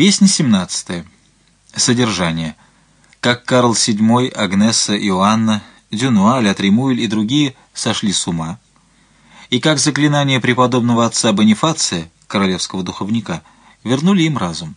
Песня 17. Содержание. Как Карл VII, Агнесса, Иоанна, Дюнуа, Ля Тремуэль и другие сошли с ума, и как заклинание преподобного отца Бонифация, королевского духовника, вернули им разум.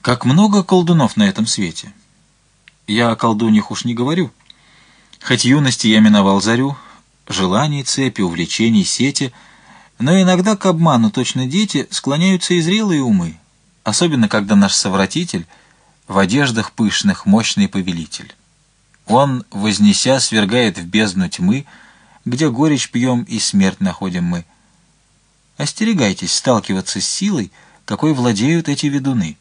Как много колдунов на этом свете! Я о колдуньях уж не говорю. Хоть юности я миновал зарю, желаний, цепи, увлечений, сети — но иногда к обману точно дети склоняются и зрелые умы, особенно когда наш совратитель в одеждах пышных мощный повелитель. Он, вознеся, свергает в бездну тьмы, где горечь пьем и смерть находим мы. Остерегайтесь сталкиваться с силой, какой владеют эти ведуны.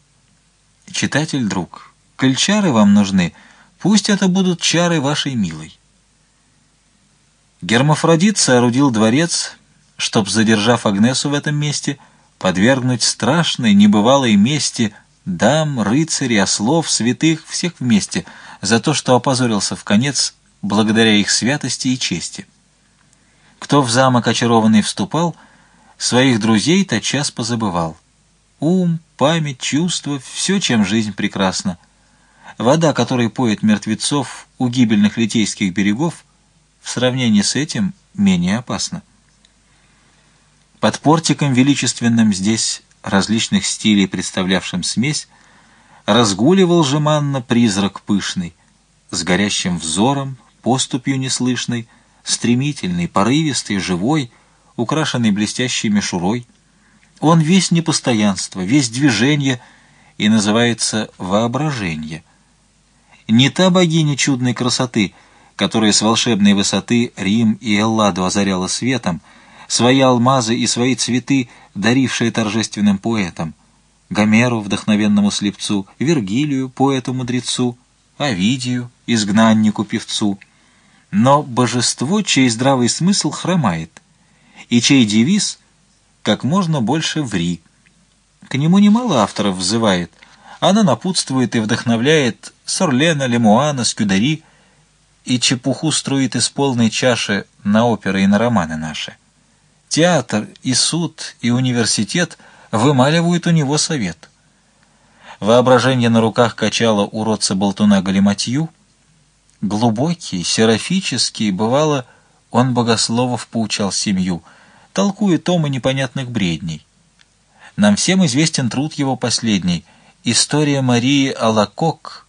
Читатель, друг, коль чары вам нужны, пусть это будут чары вашей милой. Гермафродит соорудил дворец — чтоб, задержав Агнесу в этом месте, подвергнуть страшной, небывалой мести дам, рыцарей, ослов, святых, всех вместе, за то, что опозорился в конец благодаря их святости и чести. Кто в замок очарованный вступал, своих друзей тотчас позабывал. Ум, память, чувства — все, чем жизнь прекрасна. Вода, которой поет мертвецов у гибельных литейских берегов, в сравнении с этим менее опасна. Под портиком величественным здесь, различных стилей представлявшим смесь, разгуливал жеманно призрак пышный, с горящим взором, поступью неслышной, стремительный, порывистый, живой, украшенный блестящей мишурой. Он весь непостоянство, весь движение и называется воображение. Не та богиня чудной красоты, которая с волшебной высоты Рим и Элладу озаряла светом, свои алмазы и свои цветы, дарившие торжественным поэтам, Гомеру, вдохновенному слепцу, Вергилию, поэту-мудрецу, Овидию, изгнаннику-певцу. Но божество, чей здравый смысл хромает, и чей девиз «как можно больше ври». К нему немало авторов взывает, она напутствует и вдохновляет Сорлена, Лемуана, Скюдари и чепуху струит из полной чаши на оперы и на романы наши. Театр и суд и университет вымаливают у него совет. Воображение на руках качало уродца-болтуна Галиматью. Глубокий, серафический, бывало, он богословов поучал семью, толкуя томы непонятных бредней. Нам всем известен труд его последний «История Марии Алакок»,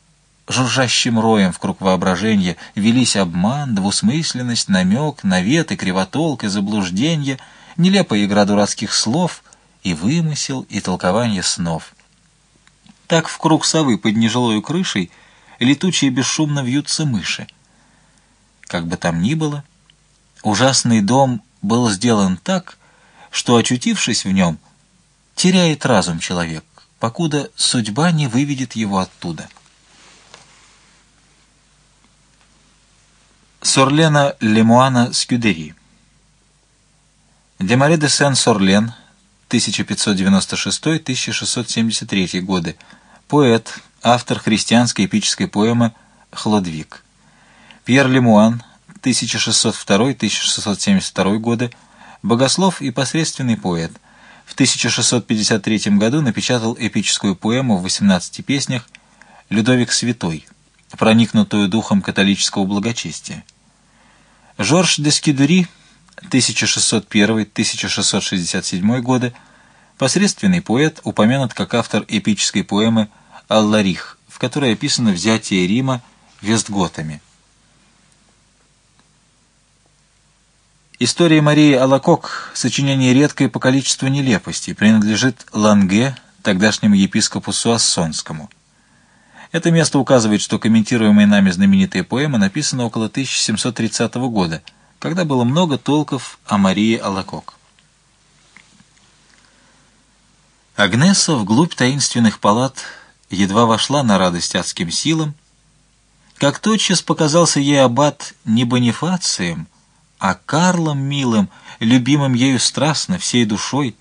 жужжащим роем в круг воображения велись обман, двусмысленность, намек, навет и кривотолк и заблуждение, нелепая игра дурацких слов и вымысел и толкование снов. Так в круг совы под нежилою крышей летучие бесшумно вьются мыши. Как бы там ни было, ужасный дом был сделан так, что, очутившись в нем, теряет разум человек, покуда судьба не выведет его оттуда. Сорлена Лемуана Скюдери. Демаре де Сен-Сорлен, 1596-1673 годы. Поэт, автор христианской эпической поэмы «Хлодвиг». Пьер Лемуан, 1602-1672 годы. Богослов и посредственный поэт. В 1653 году напечатал эпическую поэму в 18 песнях «Людовик Святой», проникнутую духом католического благочестия. Жорж де Скидури, 1601-1667 годы, посредственный поэт, упомянут как автор эпической поэмы «Алларих», в которой описано взятие Рима вестготами. История Марии Алакок, сочинение редкое по количеству нелепостей, принадлежит Ланге, тогдашнему епископу Суассонскому. Это место указывает, что комментируемая нами знаменитая поэма написана около 1730 года, когда было много толков о Марии Алакок. Агнеса вглубь таинственных палат едва вошла на радость адским силам, как тотчас показался ей аббат не Бонифацием, а Карлом милым, любимым ею страстно, всей душой.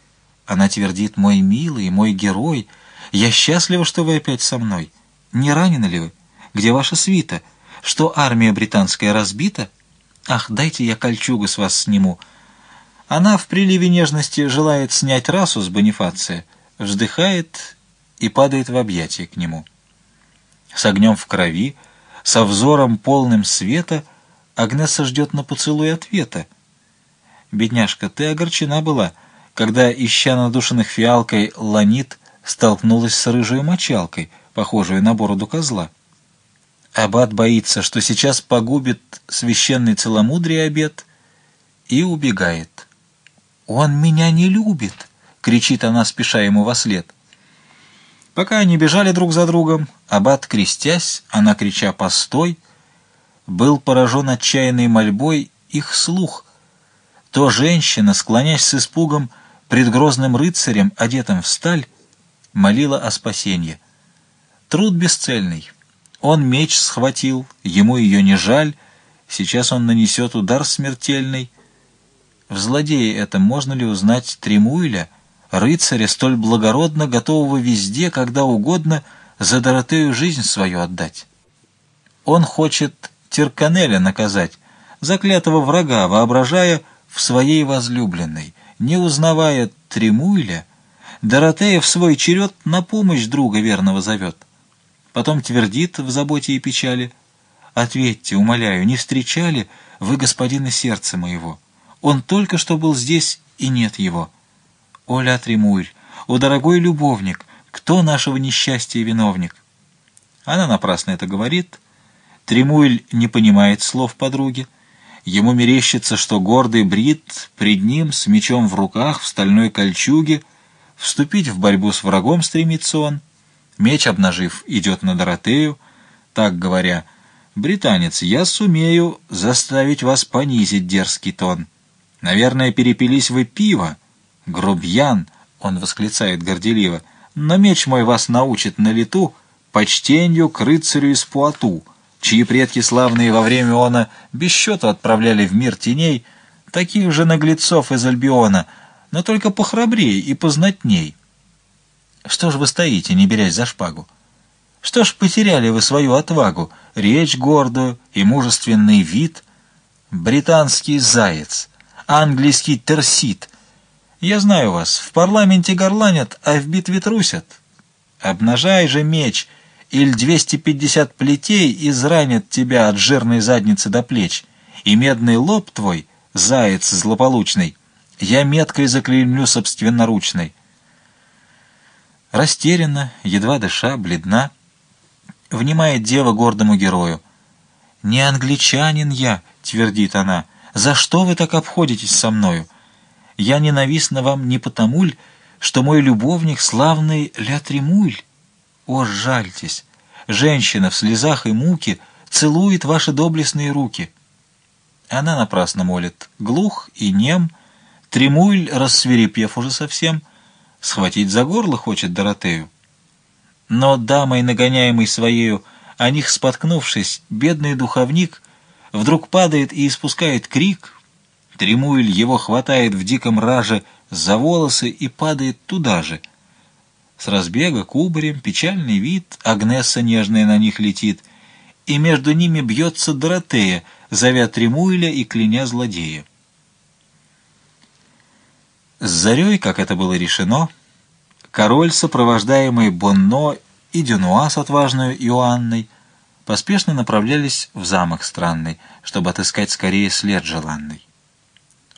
Она твердит «Мой милый, мой герой, я счастлива, что вы опять со мной». Не ранены ли вы? Где ваша свита? Что армия британская разбита? Ах, дайте я кольчугу с вас сниму. Она в приливе нежности желает снять расу с Бонифация, вздыхает и падает в объятия к нему. С огнем в крови, со взором полным света, Агнеса ждет на поцелуй ответа. Бедняжка, ты огорчена была, когда, ища надушенных фиалкой, ланит столкнулась с рыжей мочалкой, похожей на бороду козла. Аббат боится, что сейчас погубит священный целомудрие обед и убегает. «Он меня не любит!» — кричит она, спеша ему во след. Пока они бежали друг за другом, Аббат, крестясь, она, крича «Постой!», был поражен отчаянной мольбой их слух. То женщина, склонясь с испугом пред грозным рыцарем, одетым в сталь, молила о спасении. Труд бесцельный, он меч схватил, ему ее не жаль, сейчас он нанесет удар смертельный. В злодее этом можно ли узнать Тремуиля, рыцаря, столь благородно готового везде, когда угодно, за Доротею жизнь свою отдать? Он хочет Терканеля наказать, заклятого врага, воображая в своей возлюбленной, не узнавая Тремуиля, Доротея в свой черед на помощь друга верного зовет потом твердит в заботе и печали. «Ответьте, умоляю, не встречали вы господина сердца моего? Он только что был здесь, и нет его. Оля Тремурь, о дорогой любовник, кто нашего несчастья виновник?» Она напрасно это говорит. Тремуэль не понимает слов подруги. Ему мерещится, что гордый Брит пред ним с мечом в руках в стальной кольчуге вступить в борьбу с врагом стремится он. Меч, обнажив, идет на Доротею, так говоря, «Британец, я сумею заставить вас понизить дерзкий тон. Наверное, перепились вы пиво. Грубьян!» — он восклицает горделиво. «Но меч мой вас научит на лету почтенью к рыцарю из Пуату, чьи предки славные во время она без счета отправляли в мир теней таких же наглецов из Альбиона, но только похрабрее и познатней». Что ж вы стоите, не берясь за шпагу? Что ж потеряли вы свою отвагу, речь гордую и мужественный вид? Британский заяц, английский терсит. Я знаю вас, в парламенте горланят, а в битве трусят. Обнажай же меч, или двести пятьдесят плетей изранят тебя от жирной задницы до плеч, и медный лоб твой, заяц злополучный, я меткой заклеймлю собственноручной. Растерянна, едва дыша, бледна, внимает дева гордому герою. «Не англичанин я», — твердит она, — «за что вы так обходитесь со мною? Я ненавистна вам не потому ль, что мой любовник славный Ля Тремуль. О, жальтесь! Женщина в слезах и муке целует ваши доблестные руки». Она напрасно молит, глух и нем, Тремуль, рассверепев уже совсем, — схватить за горло хочет Доротею. Но дамой, нагоняемой своею, о них споткнувшись, бедный духовник вдруг падает и испускает крик. Тремуэль его хватает в диком раже за волосы и падает туда же. С разбега кубарем, печальный вид, Агнесса нежная на них летит, и между ними бьется Доротея, зовя Тремуэля и кляня злодея. С зарей, как это было решено, король, сопровождаемый Бонно и Дюнуа с отважной Иоанной, поспешно направлялись в замок странный, чтобы отыскать скорее след желанный.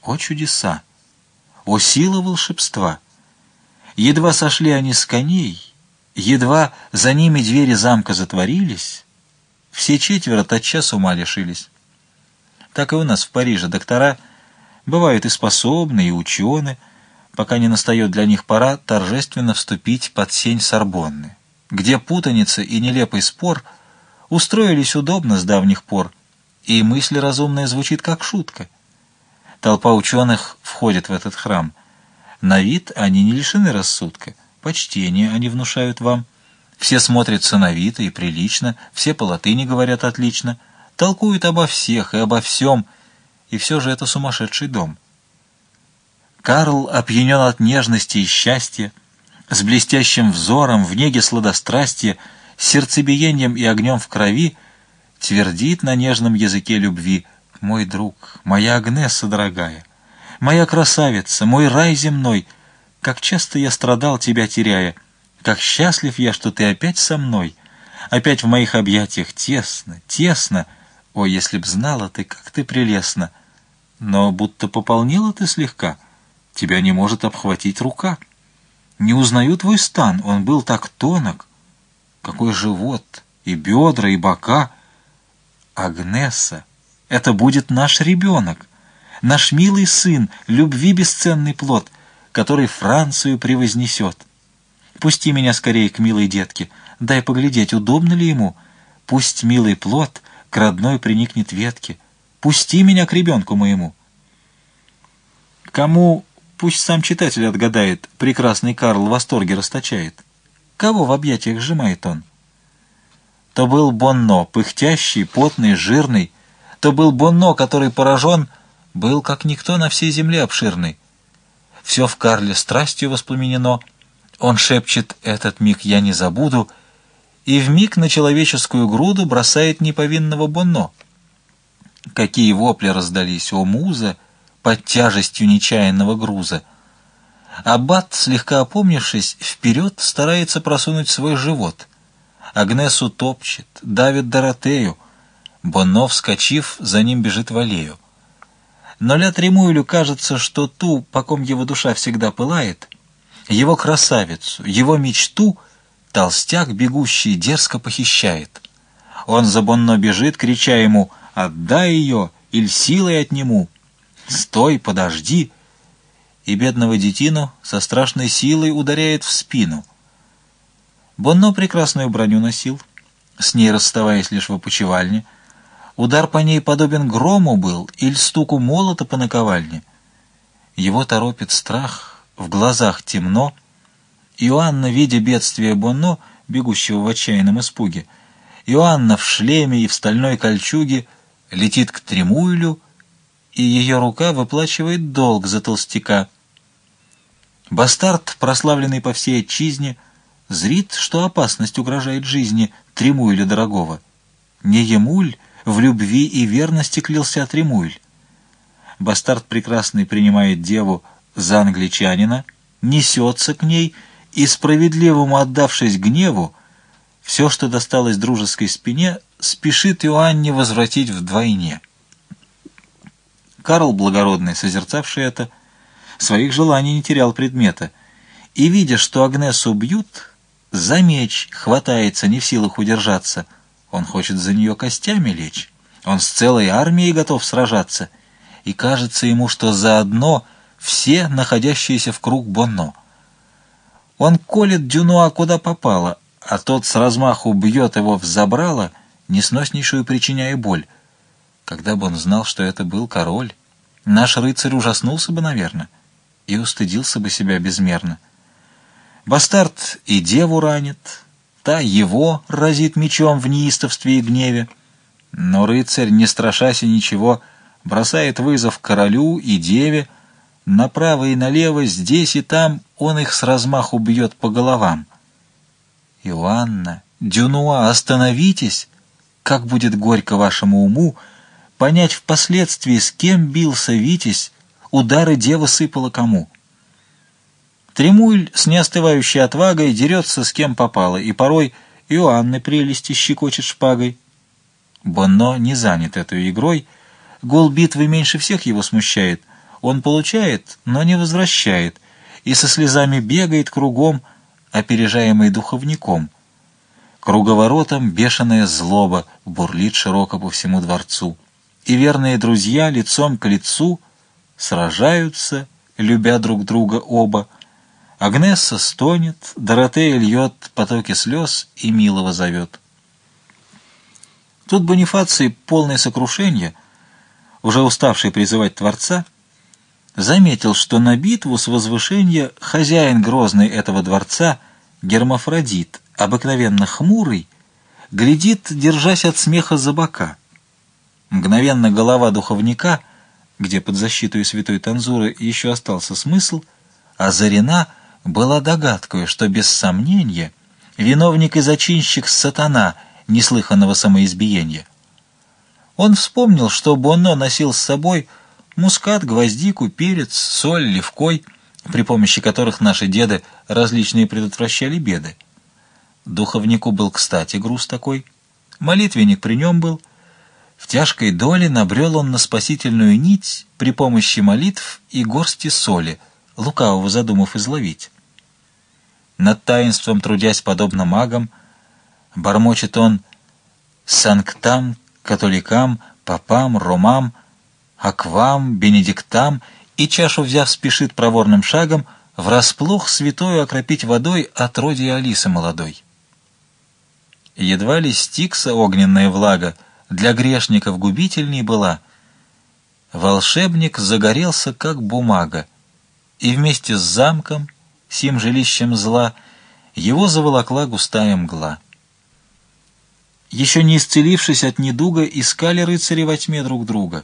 О чудеса! О сила волшебства! Едва сошли они с коней, едва за ними двери замка затворились, все четверо тотчас ума лишились. Так и у нас в Париже доктора бывают и способны, и ученые, пока не настает для них пора торжественно вступить под сень Сорбонны, где путаница и нелепый спор устроились удобно с давних пор, и мысль разумная звучит как шутка. Толпа ученых входит в этот храм. На вид они не лишены рассудка, почтение они внушают вам. Все смотрят сыновито и прилично, все по латыни говорят отлично, толкуют обо всех и обо всем, и все же это сумасшедший дом. Карл опьянен от нежности и счастья, с блестящим взором, в неге сладострастия, сердцебиением и огнем в крови, твердит на нежном языке любви «Мой друг, моя Агнесса дорогая, моя красавица, мой рай земной, Как часто я страдал, тебя теряя. Как счастлив я, что ты опять со мной. Опять в моих объятиях тесно, тесно. Ой, если б знала ты, как ты прелестна. Но будто пополнила ты слегка. Тебя не может обхватить рука. Не узнаю твой стан, он был так тонок. Какой живот, и бедра, и бока. Агнеса, это будет наш ребенок, наш милый сын, любви бесценный плод, который Францию превознесет. Пусти меня скорее к милой детке, дай поглядеть, удобно ли ему. Пусть милый плод к родной приникнет ветке. Пусти меня к ребенку моему. Кому Пусть сам читатель отгадает, прекрасный Карл в восторге расточает. Кого в объятиях сжимает он? То был Бонно, пыхтящий, потный, жирный. То был Бонно, который поражен, был как никто на всей земле обширный. Все в Карле страстью воспламенено. Он шепчет «этот миг я не забуду», и в миг на человеческую груду бросает неповинного Бонно. Какие вопли раздались, о муза! Под тяжестью нечаянного груза. Аббат, слегка опомнившись, вперед старается просунуть свой живот. Агнесу топчет, давит Доротею. Бонно, вскочив, за ним бежит в аллею. Но Ля Тремуэлю кажется, что ту, по ком его душа всегда пылает, его красавицу, его мечту, толстяк, бегущий, дерзко похищает. Он за Бонно бежит, крича ему «Отдай ее, или силой отниму!» «Стой, подожди!» И бедного детину со страшной силой ударяет в спину. Бонно прекрасную броню носил, с ней расставаясь лишь в опочивальне. Удар по ней подобен грому был или стуку молота по наковальне. Его торопит страх, в глазах темно. Иоанна, видя бедствие Бонно, бегущего в отчаянном испуге, Иоанна в шлеме и в стальной кольчуге летит к Тремуилю, и ее рука выплачивает долг за толстяка. Бастард, прославленный по всей отчизне, зрит, что опасность угрожает жизни Тремуиля дорогого. Не Емуль в любви и верности клялся Тремуиль. Бастард прекрасный принимает деву за англичанина, несется к ней и, справедливому отдавшись гневу, все, что досталось дружеской спине, спешит Иоанне возвратить вдвойне. Карл Благородный, созерцавший это, своих желаний не терял предмета, и, видя, что Агнесу бьют, за меч хватается, не в силах удержаться. Он хочет за нее костями лечь. Он с целой армией готов сражаться. И кажется ему, что заодно все, находящиеся в круг Бонно. Он колет Дюнуа куда попало, а тот с размаху бьет его в забрало, несноснейшую причиняя боль. Когда бы он знал, что это был король, наш рыцарь ужаснулся бы, наверное, и устыдился бы себя безмерно. Бастард и деву ранит, та его разит мечом в неистовстве и гневе, но рыцарь, не страшась и ничего, бросает вызов королю и деве, направо и налево, здесь и там он их с размаху бьет по головам. «Иоанна, Дюнуа, остановитесь! Как будет горько вашему уму, понять впоследствии, с кем бился Витязь, удары дева сыпала кому. Тремуль с неостывающей отвагой дерется с кем попало, и порой Иоанны прелести щекочет шпагой. Бонно не занят этой игрой, гол битвы меньше всех его смущает. Он получает, но не возвращает, и со слезами бегает кругом, опережаемый духовником. Круговоротом бешеная злоба бурлит широко по всему дворцу и верные друзья лицом к лицу сражаются, любя друг друга оба. Агнесса стонет, Доротея льет потоки слез и милого зовет. Тут Бонифаций, полное сокрушение, уже уставший призывать Творца, заметил, что на битву с возвышения хозяин грозный этого дворца, Гермафродит, обыкновенно хмурый, глядит, держась от смеха за бока — Мгновенно голова духовника, где под защитой святой Танзуры еще остался смысл, озарена была догадкой, что без сомнения виновник и зачинщик сатана неслыханного самоизбиения. Он вспомнил, что Бонно носил с собой мускат, гвоздику, перец, соль, левкой, при помощи которых наши деды различные предотвращали беды. Духовнику был, кстати, груз такой. Молитвенник при нем был. В тяжкой доле набрел он на спасительную нить при помощи молитв и горсти соли, лукавого задумав изловить. Над таинством, трудясь подобно магам, бормочет он санктам, католикам, попам, ромам, аквам, бенедиктам, и чашу взяв спешит проворным шагом врасплох святою окропить водой от роди Алисы молодой. Едва ли стикса огненная влага для грешников губительней была. Волшебник загорелся, как бумага, и вместе с замком, сим жилищем зла, его заволокла густая мгла. Еще не исцелившись от недуга, искали рыцари во тьме друг друга.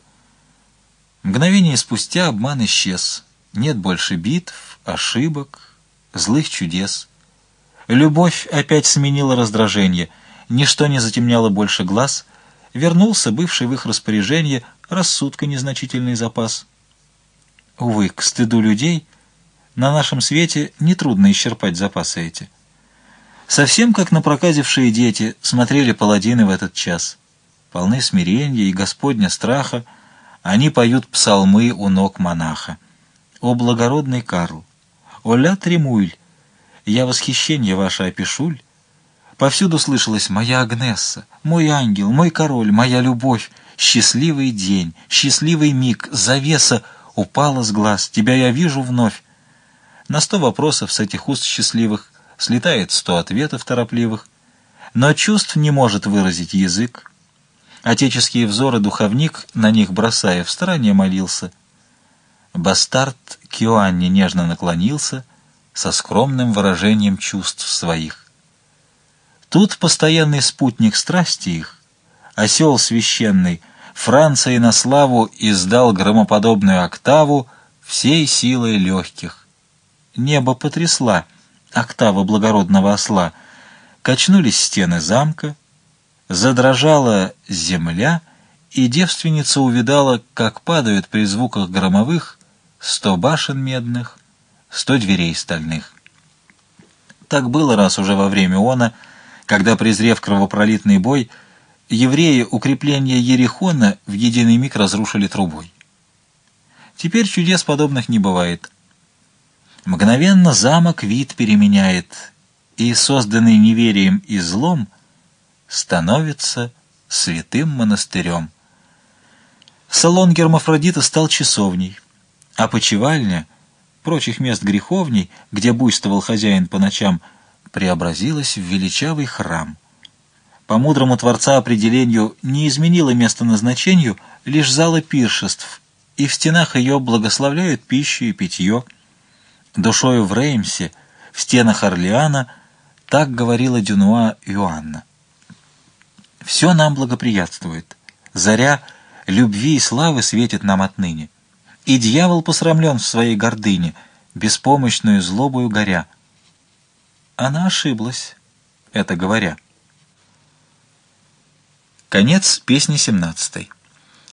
Мгновение спустя обман исчез. Нет больше битв, ошибок, злых чудес. Любовь опять сменила раздражение — ничто не затемняло больше глаз, вернулся бывший в их распоряжение рассудка незначительный запас. Увы, к стыду людей, на нашем свете нетрудно исчерпать запасы эти. Совсем как напроказившие дети смотрели паладины в этот час. Полны смирения и Господня страха, они поют псалмы у ног монаха. «О благородный Карл! О ля Тремуйль! Я восхищение ваше опишуль!» Повсюду слышалось «Моя Агнесса», «Мой ангел», «Мой король», «Моя любовь», «Счастливый день», «Счастливый миг», «Завеса» упала с глаз, «Тебя я вижу вновь». На сто вопросов с этих уст счастливых слетает сто ответов торопливых, но чувств не может выразить язык. Отеческие взоры духовник, на них бросая, в стороне молился. Бастард к Иоанне нежно наклонился со скромным выражением чувств своих. Тут постоянный спутник страсти их, осел священный, Франции на славу издал громоподобную октаву всей силой легких. Небо потрясла октава благородного осла, качнулись стены замка, задрожала земля, и девственница увидала, как падают при звуках громовых сто башен медных, сто дверей стальных. Так было раз уже во время она, когда, презрев кровопролитный бой, евреи укрепления Ерехона в единый миг разрушили трубой. Теперь чудес подобных не бывает. Мгновенно замок вид переменяет, и, созданный неверием и злом, становится святым монастырем. Салон Гермафродита стал часовней, а почевальня, прочих мест греховней, где буйствовал хозяин по ночам, — преобразилась в величавый храм. По мудрому Творца определению не изменила место назначению лишь зала пиршеств, и в стенах ее благословляют пищу и питье. Душою в Реймсе, в стенах Орлеана, так говорила Дюнуа Иоанна. Все нам благоприятствует. Заря любви и славы светит нам отныне. И дьявол посрамлен в своей гордыне, беспомощную злобою горя. Она ошиблась, это говоря. Конец песни семнадцатой.